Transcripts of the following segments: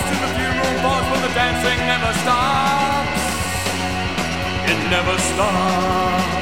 bells to the funeral board where the dancing never stops. It never stops.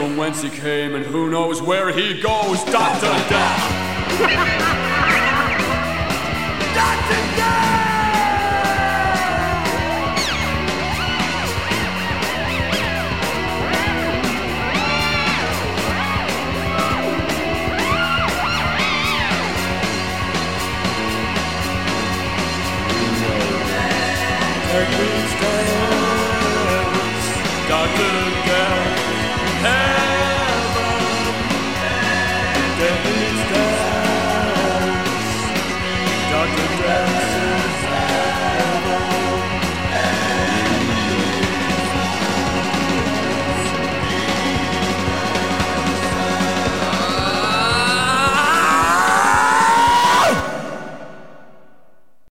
from whence he came, and who knows where he goes. Doctor Death! Doctor Death! Doctor Death.